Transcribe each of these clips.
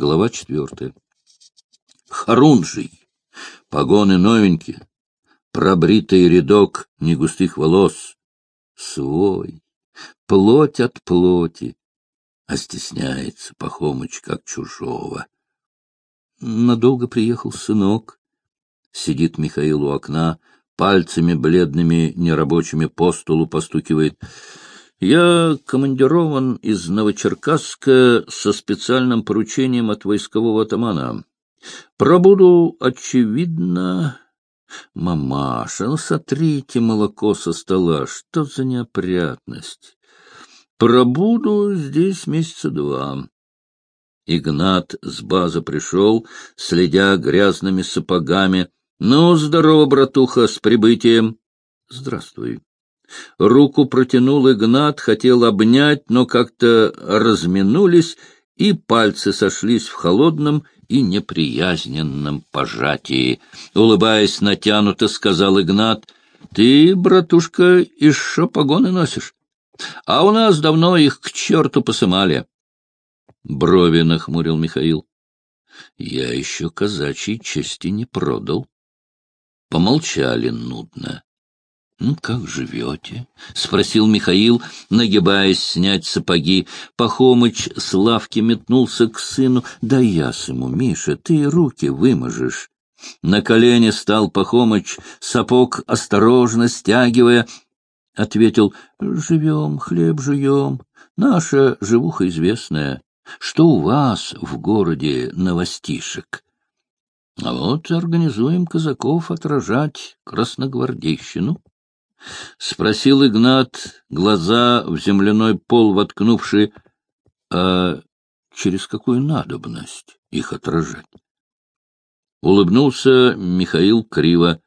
Глава четвертая. Харунжий. Погоны новенькие. Пробритый рядок негустых волос. Свой. Плоть от плоти. А стесняется Пахомыч, как чужого. Надолго приехал сынок. Сидит Михаил у окна, пальцами бледными, нерабочими по столу постукивает — я командирован из Новочеркасска со специальным поручением от войскового атамана. Пробуду, очевидно... Мамаша, ну сотрите молоко со стола, что за неопрятность? Пробуду здесь месяца два. Игнат с базы пришел, следя грязными сапогами. — Ну, здорово, братуха, с прибытием. — Здравствуй. Руку протянул Игнат, хотел обнять, но как-то разминулись, и пальцы сошлись в холодном и неприязненном пожатии. Улыбаясь натянуто, сказал Игнат, — Ты, братушка, еще погоны носишь? А у нас давно их к черту посымали. Брови нахмурил Михаил. — Я еще казачьей чести не продал. Помолчали нудно. «Ну, как живете?» — спросил Михаил, нагибаясь снять сапоги. Пахомыч с лавки метнулся к сыну. «Да я ему, Миша, ты руки выможешь». На колени стал Пахомыч, сапог осторожно стягивая. Ответил, «Живем, хлеб жуем, наша живуха известная. Что у вас в городе новостишек?» А вот организуем казаков отражать красногвардейщину. — спросил Игнат, глаза в земляной пол воткнувший, а через какую надобность их отражать? Улыбнулся Михаил криво.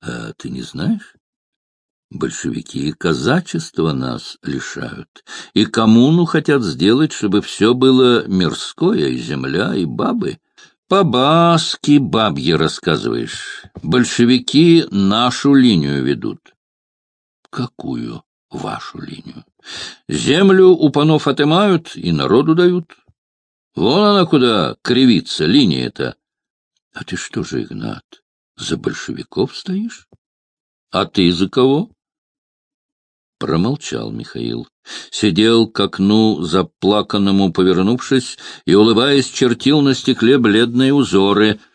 — А ты не знаешь? Большевики казачества нас лишают, и коммуну хотят сделать, чтобы все было мирское, и земля, и бабы. По-баски бабье рассказываешь. Большевики нашу линию ведут. Какую вашу линию? Землю у панов отымают и народу дают. Вон она куда кривится, линия-то. А ты что же, Игнат, за большевиков стоишь? А ты за кого? Промолчал Михаил. Сидел к окну, заплаканному повернувшись, и, улыбаясь, чертил на стекле бледные узоры —